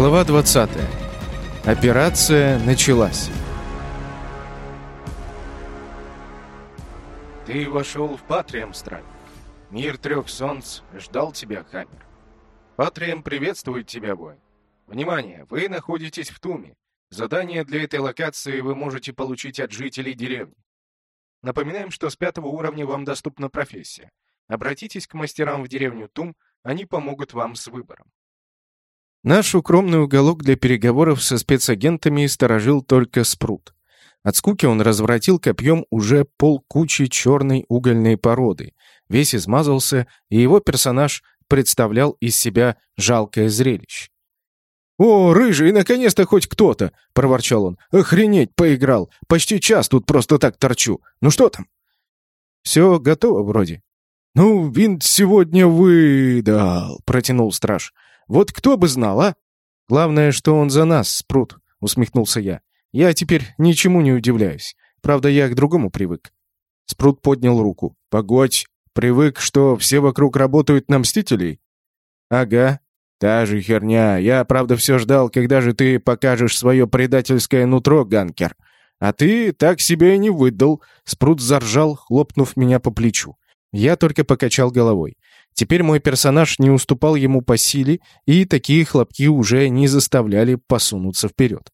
Глава 20. Операция началась. Ты вошел в Патриам, странник. Мир трех солнц ждал тебя, Хаммер. Патриам приветствует тебя, воин. Внимание, вы находитесь в Туме. Задание для этой локации вы можете получить от жителей деревни. Напоминаем, что с пятого уровня вам доступна профессия. Обратитесь к мастерам в деревню Тум, они помогут вам с выбором. Наш укромный уголок для переговоров со спецагентами сторожил только Спрут. От скуки он разворотил копьем уже полкучи черной угольной породы, весь измазался, и его персонаж представлял из себя жалкое зрелище. «О, рыжий, наконец-то хоть кто-то!» — проворчал он. «Охренеть, поиграл! Почти час тут просто так торчу! Ну что там?» «Все готово вроде». «Ну, винт сегодня выдал», — протянул страж. «Вот кто бы знал, а?» «Главное, что он за нас, Спрут», — усмехнулся я. «Я теперь ничему не удивляюсь. Правда, я к другому привык». Спрут поднял руку. «Погодь, привык, что все вокруг работают на Мстителей?» «Ага, та же херня. Я, правда, все ждал, когда же ты покажешь свое предательское нутро, Ганкер. А ты так себя и не выдал». Спрут заржал, хлопнув меня по плечу. Я только покачал головой. Теперь мой персонаж не уступал ему по силе, и такие хлопки уже не заставляли посунуться вперед.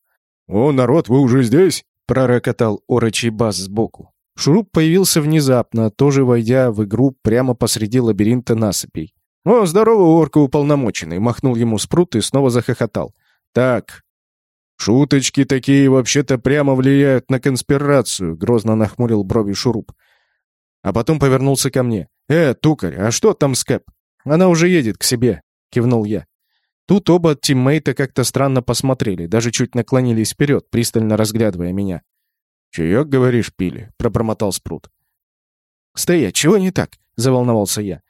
«О, народ, вы уже здесь?» — пророкотал орочий бас сбоку. Шуруп появился внезапно, тоже войдя в игру прямо посреди лабиринта насыпей. «О, здорово, орка уполномоченный!» — махнул ему спрут и снова захохотал. «Так, шуточки такие вообще-то прямо влияют на конспирацию», — грозно нахмурил брови Шуруп. А потом повернулся ко мне. «Э, тукарь, а что там с Кэп?» «Она уже едет к себе», — кивнул я. Тут оба тиммейта как-то странно посмотрели, даже чуть наклонились вперед, пристально разглядывая меня. «Чаек, говоришь, пили?» — пробормотал Спрут. «Стоять, чего не так?» — заволновался я.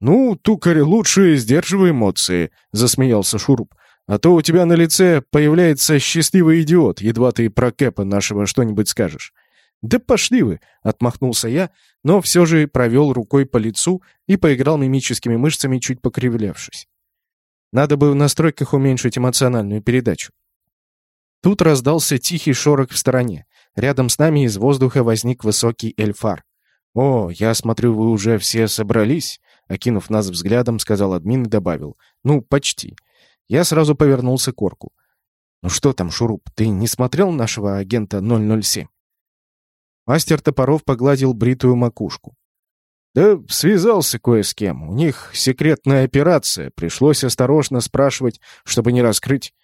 «Ну, тукарь, лучше сдерживай эмоции», — засмеялся Шуруп. «А то у тебя на лице появляется счастливый идиот, едва ты про Кэпа нашего что-нибудь скажешь. «Да пошли вы!» — отмахнулся я, но все же провел рукой по лицу и поиграл мимическими мышцами, чуть покривлявшись. Надо бы в настройках уменьшить эмоциональную передачу. Тут раздался тихий шорох в стороне. Рядом с нами из воздуха возник высокий эльфар. «О, я смотрю, вы уже все собрались?» Окинув нас взглядом, сказал админ и добавил. «Ну, почти». Я сразу повернулся к орку. «Ну что там, Шуруп, ты не смотрел нашего агента 007?» Мастер топоров погладил бритую макушку. «Да связался кое с кем. У них секретная операция. Пришлось осторожно спрашивать, чтобы не раскрыть.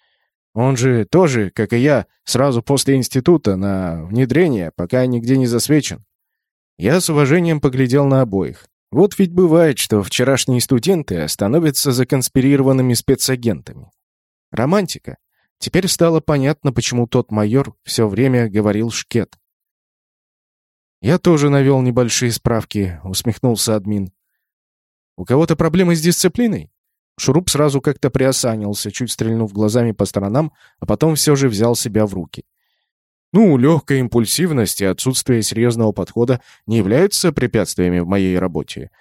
Он же тоже, как и я, сразу после института на внедрение, пока нигде не засвечен». Я с уважением поглядел на обоих. Вот ведь бывает, что вчерашние студенты становятся законспирированными спецагентами. Романтика. Теперь стало понятно, почему тот майор все время говорил «шкет». «Я тоже навел небольшие справки», — усмехнулся админ. «У кого-то проблемы с дисциплиной?» Шуруп сразу как-то приосанился, чуть стрельнув глазами по сторонам, а потом все же взял себя в руки. «Ну, легкая импульсивность и отсутствие серьезного подхода не являются препятствиями в моей работе.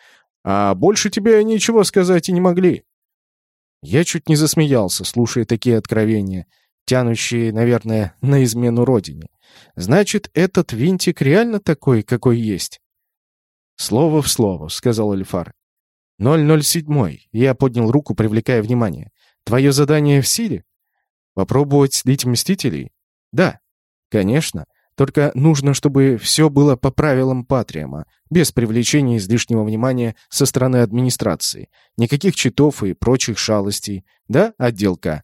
А больше тебе ничего сказать и не могли». Я чуть не засмеялся, слушая такие откровения, тянущие, наверное, на измену родине. Значит, этот винтик реально такой, какой есть? Слово в слово, сказал Эльфар. 007. Я поднял руку, привлекая внимание. Твое задание в силе? Попробовать слить мстителей? Да. Конечно. Только нужно, чтобы все было по правилам Патриама, без привлечения излишнего внимания со стороны администрации. Никаких читов и прочих шалостей. Да, отделка?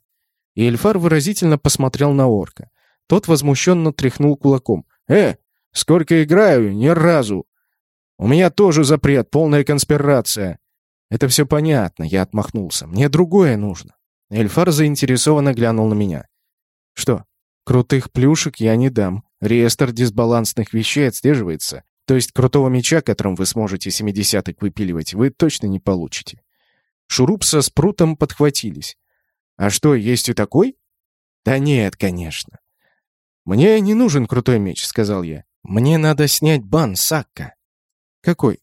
И Эльфар выразительно посмотрел на орка. Тот возмущенно тряхнул кулаком. «Э, сколько играю, ни разу! У меня тоже запрет, полная конспирация!» «Это все понятно», — я отмахнулся. «Мне другое нужно». Эльфар заинтересованно глянул на меня. «Что, крутых плюшек я не дам. Реестр дисбалансных вещей отслеживается. То есть крутого меча, которым вы сможете семидесяток выпиливать, вы точно не получите». Шуруп со спрутом подхватились. «А что, есть и такой?» «Да нет, конечно. «Мне не нужен крутой меч», — сказал я. «Мне надо снять бан Сакка». «Какой?»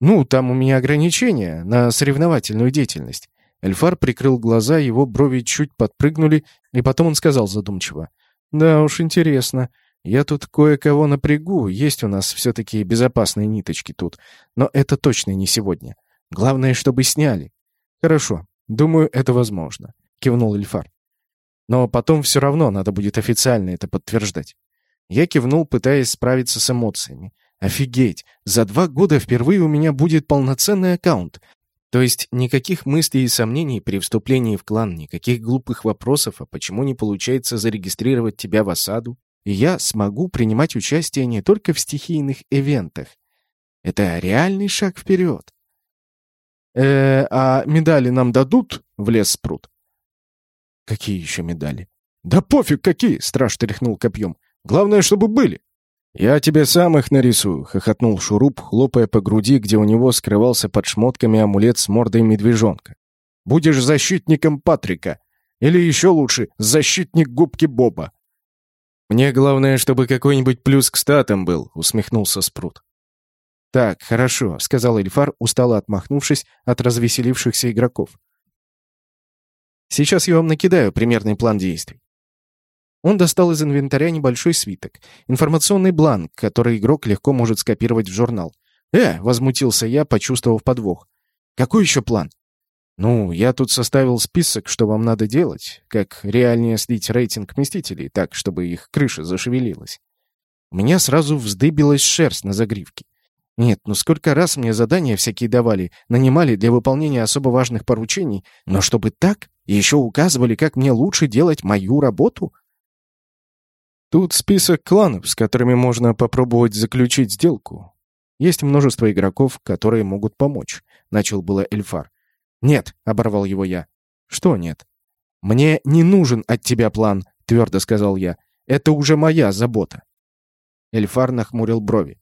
«Ну, там у меня ограничения на соревновательную деятельность. Эльфар прикрыл глаза, его брови чуть подпрыгнули, и потом он сказал задумчиво. «Да уж, интересно. Я тут кое-кого напрягу, есть у нас все-таки безопасные ниточки тут. Но это точно не сегодня. Главное, чтобы сняли». «Хорошо. Думаю, это возможно», — кивнул Эльфар. «Но потом все равно надо будет официально это подтверждать». Я кивнул, пытаясь справиться с эмоциями. «Офигеть! За два года впервые у меня будет полноценный аккаунт. То есть никаких мыслей и сомнений при вступлении в клан, никаких глупых вопросов, а почему не получается зарегистрировать тебя в осаду, и я смогу принимать участие не только в стихийных ивентах. Это реальный шаг вперед. э а медали нам дадут?» — влез Спрут. «Какие еще медали?» «Да пофиг какие!» — страж тряхнул копьем. «Главное, чтобы были!» «Я тебе сам их нарисую», — хохотнул Шуруп, хлопая по груди, где у него скрывался под шмотками амулет с мордой медвежонка. «Будешь защитником Патрика. Или еще лучше, защитник губки Боба». «Мне главное, чтобы какой-нибудь плюс к статам был», — усмехнулся Спрут. «Так, хорошо», — сказал Эльфар, устало отмахнувшись от развеселившихся игроков. «Сейчас я вам накидаю примерный план действий. Он достал из инвентаря небольшой свиток, информационный бланк, который игрок легко может скопировать в журнал. «Э!» — возмутился я, почувствовав подвох. «Какой еще план?» «Ну, я тут составил список, что вам надо делать, как реальнее слить рейтинг Мстителей, так, чтобы их крыша зашевелилась». У меня сразу вздыбилась шерсть на загривке. Нет, ну сколько раз мне задания всякие давали, нанимали для выполнения особо важных поручений, но чтобы так, и еще указывали, как мне лучше делать мою работу? Тут список кланов, с которыми можно попробовать заключить сделку. Есть множество игроков, которые могут помочь. Начал было Эльфар. Нет, оборвал его я. Что нет? Мне не нужен от тебя план, твердо сказал я. Это уже моя забота. Эльфар нахмурил брови.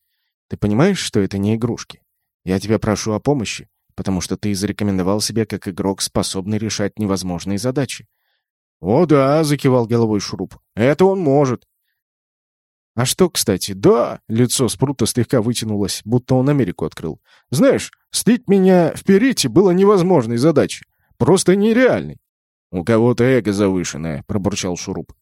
Ты понимаешь, что это не игрушки? Я тебя прошу о помощи, потому что ты зарекомендовал себя как игрок, способный решать невозможные задачи. «О да», — закивал головой Шуруп, — «это он может. «А что, кстати?» «Да!» — лицо Спрута слегка вытянулось, будто он Америку открыл. «Знаешь, слить меня в Перите было невозможной задачей. Просто нереальной». «У кого-то эго завышенное», — пробурчал Шуруп.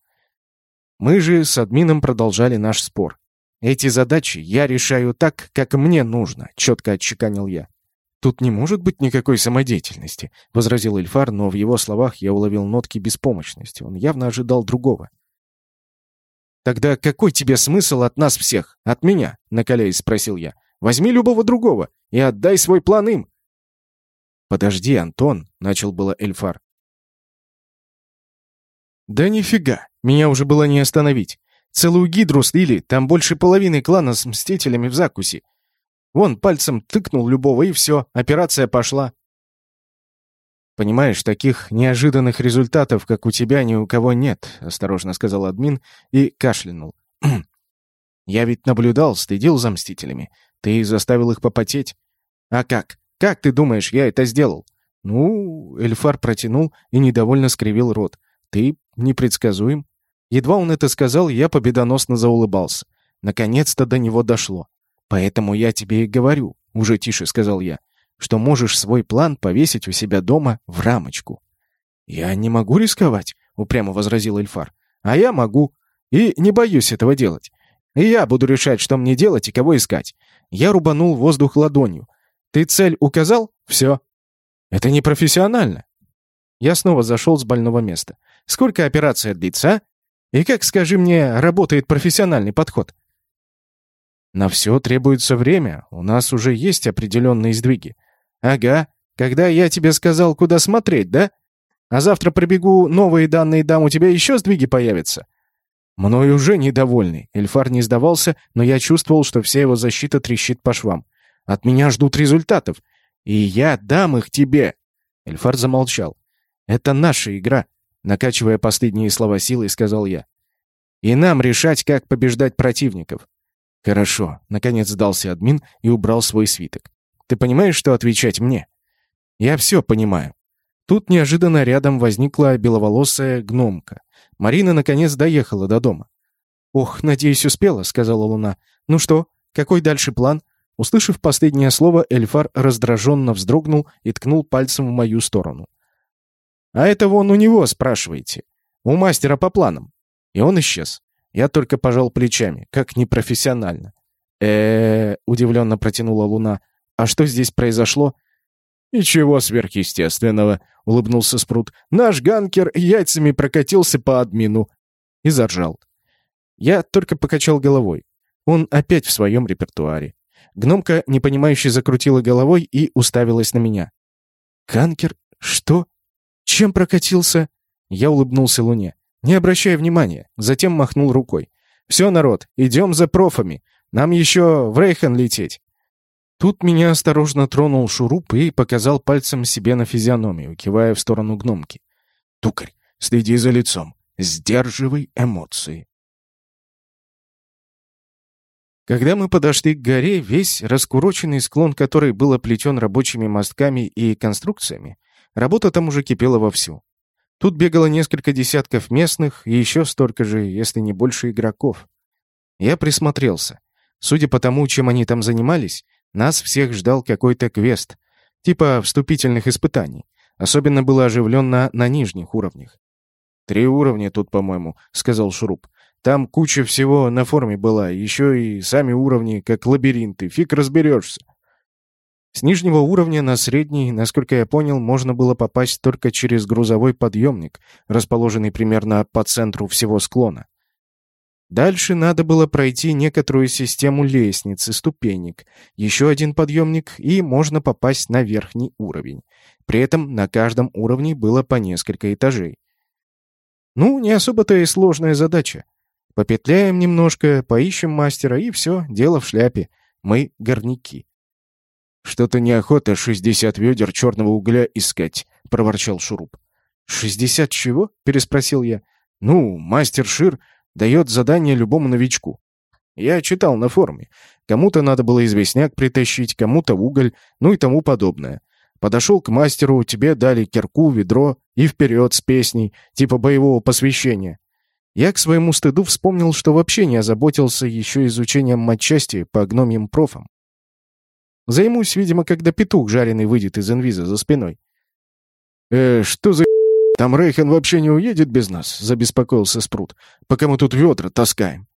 Мы же с админом продолжали наш спор. «Эти задачи я решаю так, как мне нужно», — четко отчеканил я. «Тут не может быть никакой самодеятельности», — возразил Эльфар, но в его словах я уловил нотки беспомощности. Он явно ожидал другого. «Тогда какой тебе смысл от нас всех? От меня?» — накаляясь спросил я. «Возьми любого другого и отдай свой план им». «Подожди, Антон», — начал было Эльфар. «Да нифига, меня уже было не остановить. Целую гидру слили, там больше половины клана с мстителями в закусе. Вон, пальцем тыкнул любого, и все, операция пошла. «Понимаешь, таких неожиданных результатов, как у тебя, ни у кого нет», — осторожно сказал админ и кашлянул. «Я ведь наблюдал, следил за Мстителями. Ты заставил их попотеть. А как? Как ты думаешь, я это сделал?» «Ну...» — Эльфар протянул и недовольно скривил рот. «Ты непредсказуем». Едва он это сказал, я победоносно заулыбался. Наконец-то до него дошло. «Поэтому я тебе и говорю», — уже тише сказал я что можешь свой план повесить у себя дома в рамочку. «Я не могу рисковать», — упрямо возразил Эльфар. «А я могу. И не боюсь этого делать. И я буду решать, что мне делать и кого искать. Я рубанул воздух ладонью. Ты цель указал? Все. Это не профессионально. Я снова зашел с больного места. Сколько операция длится? И как, скажи мне, работает профессиональный подход? На все требуется время. У нас уже есть определенные сдвиги. «Ага. Когда я тебе сказал, куда смотреть, да? А завтра пробегу, новые данные дам, у тебя еще сдвиги появятся?» Мной уже недовольный. Эльфар не сдавался, но я чувствовал, что вся его защита трещит по швам. От меня ждут результатов. И я дам их тебе. Эльфар замолчал. Это наша игра, накачивая последние слова силой, сказал я. И нам решать, как побеждать противников. Хорошо, наконец сдался админ и убрал свой свиток. Ты понимаешь, что отвечать мне?» «Я все понимаю». Тут неожиданно рядом возникла беловолосая гномка. Марина наконец доехала до дома. «Ох, надеюсь, успела», — сказала Луна. «Ну что, какой дальше план?» Услышав последнее слово, Эльфар раздраженно вздрогнул и ткнул пальцем в мою сторону. А это вон у него, спрашиваете. У мастера по планам. И он исчез. Я только пожал плечами, как непрофессионально. э удивленно протянула Луна. «А что здесь произошло?» «Ничего сверхъестественного», — улыбнулся Спрут. «Наш ганкер яйцами прокатился по админу». И заржал. Я только покачал головой. Он опять в своем репертуаре. Гномка, непонимающе, закрутила головой и уставилась на меня. «Ганкер? Что? Чем прокатился?» Я улыбнулся Луне. «Не обращай внимания». Затем махнул рукой. «Все, народ, идем за профами. Нам еще в Рейхан лететь». Тут меня осторожно тронул шуруп и показал пальцем себе на физиономию, кивая в сторону гномки. «Тукарь, следи за лицом. Сдерживай эмоции». Когда мы подошли к горе, весь раскуроченный склон которой был оплетен рабочими мостками и конструкциями, работа там уже кипела вовсю. Тут бегало несколько десятков местных и еще столько же, если не больше игроков. Я присмотрелся. Судя по тому, чем они там занимались, нас всех ждал какой-то квест, типа вступительных испытаний. Особенно было оживленно на нижних уровнях. «Три уровня тут, по-моему», — сказал Шуруп. «Там куча всего на форме была, еще и сами уровни, как лабиринты, фиг разберешься». С нижнего уровня на средний, насколько я понял, можно было попасть только через грузовой подъемник, расположенный примерно по центру всего склона. Дальше надо было пройти некоторую систему лестниц и ступенек, еще один подъемник, и можно попасть на верхний уровень. При этом на каждом уровне было по несколько этажей. Ну, не особо-то и сложная задача. Попетляем немножко, поищем мастера, и все, дело в шляпе. Мы горняки. «Что-то неохота шестьдесят ведер черного угля искать», — проворчал Шуруп. «Шестьдесят чего?» — переспросил я. «Ну, мастер Шир дает задание любому новичку. Я читал на форуме. Кому-то надо было известняк притащить, кому-то уголь, ну и тому подобное. Подошел к мастеру, тебе дали кирку, ведро и вперед с песней, типа боевого посвящения. Я к своему стыду вспомнил, что вообще не озаботился еще изучением матчасти по гномьим профам. Займусь, видимо, когда петух жареный выйдет из инвиза за спиной. «Э, что за там Рейхен вообще не уедет без нас?» — забеспокоился Спрут. «Пока мы тут ведра таскаем».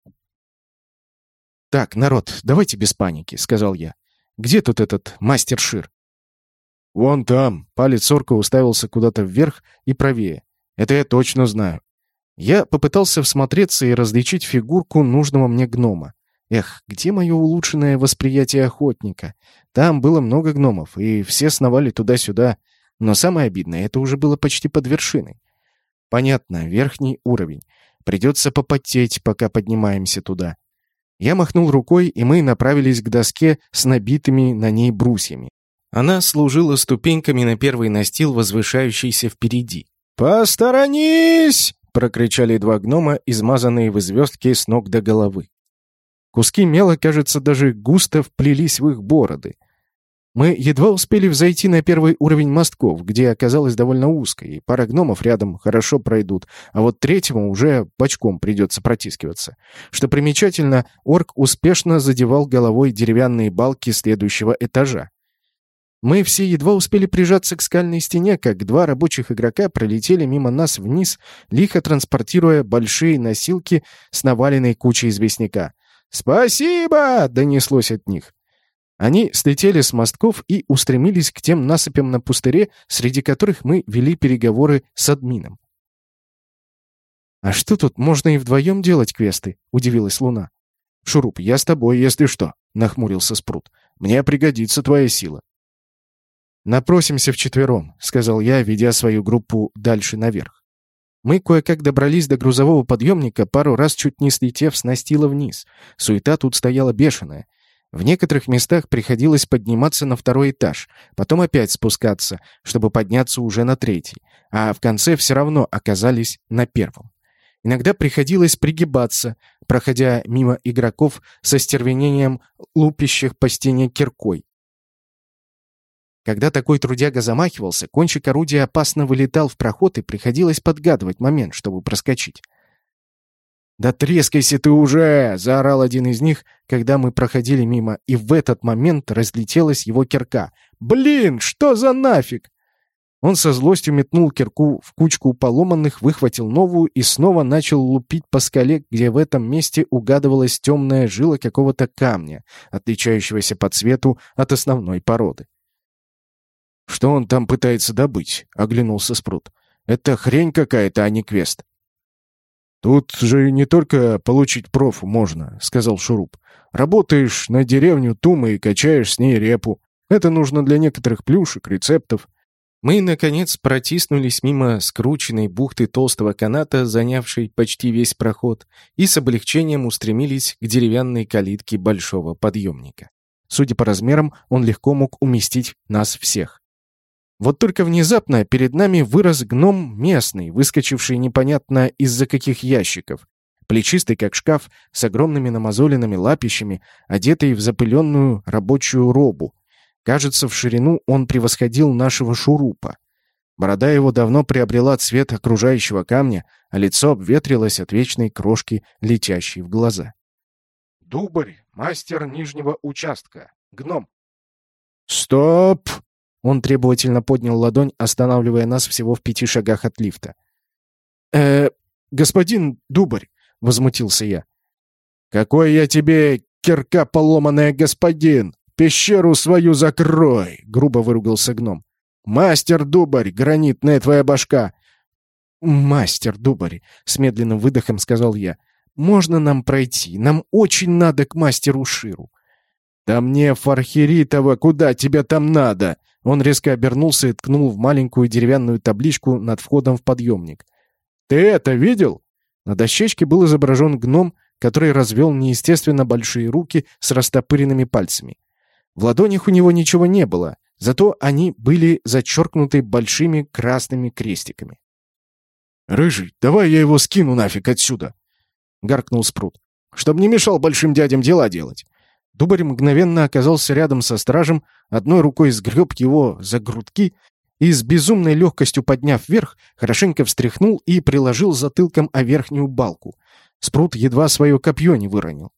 «Так, народ, давайте без паники», — сказал я. «Где тут этот мастер Шир?» «Вон там». Палец орка уставился куда-то вверх и правее. «Это я точно знаю». Я попытался всмотреться и различить фигурку нужного мне гнома. Эх, где мое улучшенное восприятие охотника? Там было много гномов, и все сновали туда-сюда. Но самое обидное, это уже было почти под вершиной. Понятно, верхний уровень. Придется попотеть, пока поднимаемся туда. Я махнул рукой, и мы направились к доске с набитыми на ней брусьями. Она служила ступеньками на первый настил, возвышающийся впереди. «Посторонись!» — прокричали два гнома, измазанные в звездке с ног до головы. Куски мела, кажется, даже густо вплелись в их бороды. Мы едва успели взойти на первый уровень мостков, где оказалось довольно узко, и пара гномов рядом хорошо пройдут, а вот третьему уже бочком придется протискиваться. Что примечательно, орк успешно задевал головой деревянные балки следующего этажа. Мы все едва успели прижаться к скальной стене, как два рабочих игрока пролетели мимо нас вниз, лихо транспортируя большие носилки с наваленной кучей известняка. «Спасибо!» — донеслось от них. Они слетели с мостков и устремились к тем насыпям на пустыре, среди которых мы вели переговоры с админом. «А что тут, можно и вдвоем делать квесты?» — удивилась Луна. «Шуруп, я с тобой, если что», — нахмурился Спрут. «Мне пригодится твоя сила». «Напросимся вчетвером», — сказал я, ведя свою группу дальше наверх. Мы кое-как добрались до грузового подъемника, пару раз чуть не слетев с настила вниз. Суета тут стояла бешеная. В некоторых местах приходилось подниматься на второй этаж, потом опять спускаться, чтобы подняться уже на третий, а в конце все равно оказались на первом. Иногда приходилось пригибаться, проходя мимо игроков со стервенением лупящих по стене киркой. Когда такой трудяга замахивался, кончик орудия опасно вылетал в проход и приходилось подгадывать момент, чтобы проскочить. «Да трескайся ты уже!» — заорал один из них, когда мы проходили мимо, и в этот момент разлетелась его кирка. «Блин, что за нафиг?» Он со злостью метнул кирку в кучку поломанных, выхватил новую и снова начал лупить по скале, где в этом месте угадывалась темная жила какого-то камня, отличающегося по цвету от основной породы. «Что он там пытается добыть?» — оглянулся Спрут. «Это хрень какая-то, а не квест». «Тут же не только получить профу можно», — сказал Шуруп. «Работаешь на деревню Тумы и качаешь с ней репу. Это нужно для некоторых плюшек, рецептов. Мы, наконец, протиснулись мимо скрученной бухты толстого каната, занявшей почти весь проход, и с облегчением устремились к деревянной калитке большого подъемника. Судя по размерам, он легко мог уместить нас всех. Вот только внезапно перед нами вырос гном местный, выскочивший непонятно из-за каких ящиков, плечистый как шкаф, с огромными намазоленными лапищами, одетый в запыленную рабочую робу, Кажется, в ширину он превосходил нашего шурупа. Борода его давно приобрела цвет окружающего камня, а лицо обветрилось от вечной крошки, летящей в глаза. «Дубарь, мастер нижнего участка, гном». «Стоп!» Он требовательно поднял ладонь, останавливая нас всего в пяти шагах от лифта. «Э, господин Дубарь!» — возмутился я. «Какой я тебе кирка поломанная господин!» «Пещеру свою закрой!» — грубо выругался гном. «Мастер Дубарь, гранитная твоя башка!» «Мастер Дубарь!» — с медленным выдохом сказал я. «Можно нам пройти? Нам очень надо к мастеру Ширу». «Да мне, Фархиритова, куда тебе там надо?» Он резко обернулся и ткнул в маленькую деревянную табличку над входом в подъемник. «Ты это видел?» На дощечке был изображен гном, который развел неестественно большие руки с растопыренными пальцами. В ладонях у него ничего не было, зато они были зачеркнуты большими красными крестиками. «Рыжий, давай я его скину нафиг отсюда!» — гаркнул Спрут. «Чтоб не мешал большим дядям дела делать!» Дубарь мгновенно оказался рядом со стражем, одной рукой сгреб его за грудки и с безумной легкостью подняв вверх, хорошенько встряхнул и приложил затылком о верхнюю балку. Спрут едва свое копье не выронил.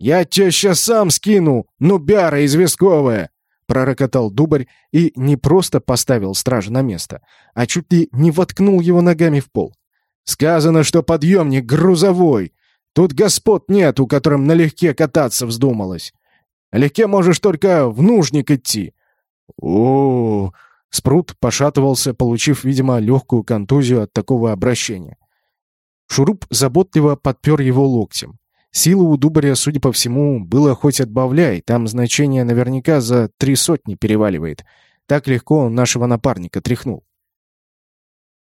«Я тебя сейчас сам скину, нубяра известковая!» пророкотал Дубарь и не просто поставил стража на место, а чуть ли не воткнул его ногами в пол. «Сказано, что подъемник грузовой. Тут господ нет, у которым налегке кататься вздумалось. Легке можешь только в нужник идти». О, -о, -о Спрут пошатывался, получив, видимо, легкую контузию от такого обращения. Шуруп заботливо подпер его локтем. Силы у Дубаря, судя по всему, было хоть отбавляй, там значение наверняка за три сотни переваливает. Так легко он нашего напарника тряхнул.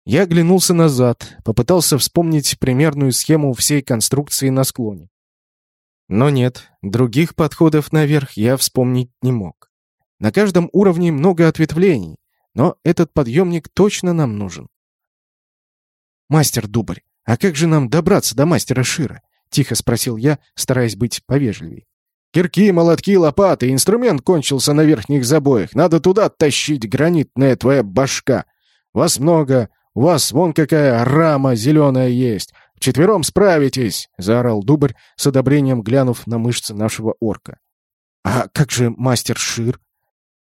Я оглянулся назад, попытался вспомнить примерную схему всей конструкции на склоне. Но нет, других подходов наверх я вспомнить не мог. На каждом уровне много ответвлений, но этот подъемник точно нам нужен. «Мастер Дубарь, а как же нам добраться до мастера Шира?» — тихо спросил я, стараясь быть повежливей. «Кирки, молотки, лопаты. Инструмент кончился на верхних забоях. Надо туда тащить, гранитная твоя башка. Вас много. У вас вон какая рама зеленая есть. Вчетвером справитесь!» — заорал Дубарь, с одобрением глянув на мышцы нашего орка. «А как же мастер Шир?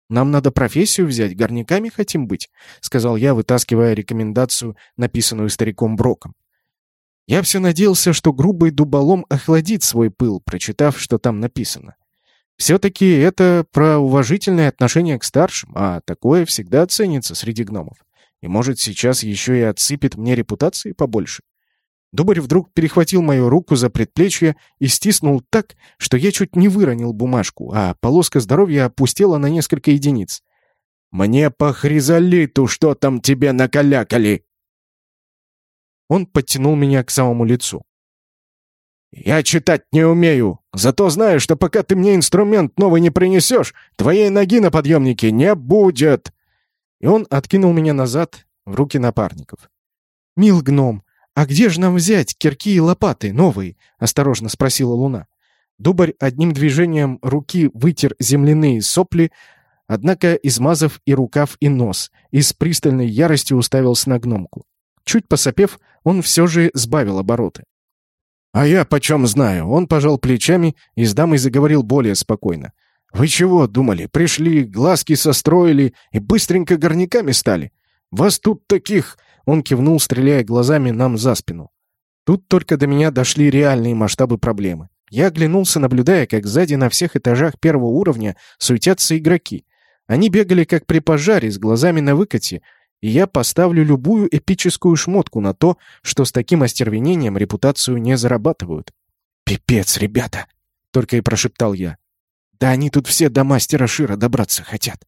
Нам надо профессию взять, горняками хотим быть», — сказал я, вытаскивая рекомендацию, написанную стариком Броком. Я все надеялся, что грубый дуболом охладит свой пыл, прочитав, что там написано. Все-таки это про уважительное отношение к старшим, а такое всегда ценится среди гномов. И, может, сейчас еще и отсыпет мне репутации побольше. Дубарь вдруг перехватил мою руку за предплечье и стиснул так, что я чуть не выронил бумажку, а полоска здоровья опустела на несколько единиц. «Мне по хризолиту что там тебе накалякали!» Он подтянул меня к самому лицу. «Я читать не умею, зато знаю, что пока ты мне инструмент новый не принесешь, твоей ноги на подъемнике не будет!» И он откинул меня назад в руки напарников. «Мил гном, а где же нам взять кирки и лопаты новые?» — осторожно спросила Луна. Дубарь одним движением руки вытер земляные сопли, однако измазав и рукав, и нос, и с пристальной яростью уставился на гномку. Чуть посопев, он все же сбавил обороты. «А я почем знаю?» Он пожал плечами и с дамой заговорил более спокойно. «Вы чего думали? Пришли, глазки состроили и быстренько горняками стали? Вас тут таких...» Он кивнул, стреляя глазами нам за спину. Тут только до меня дошли реальные масштабы проблемы. Я оглянулся, наблюдая, как сзади на всех этажах первого уровня суетятся игроки. Они бегали как при пожаре, с глазами на выкате, и я поставлю любую эпическую шмотку на то, что с таким остервенением репутацию не зарабатывают. «Пипец, ребята!» — только и прошептал я. «Да они тут все до мастера Шира добраться хотят».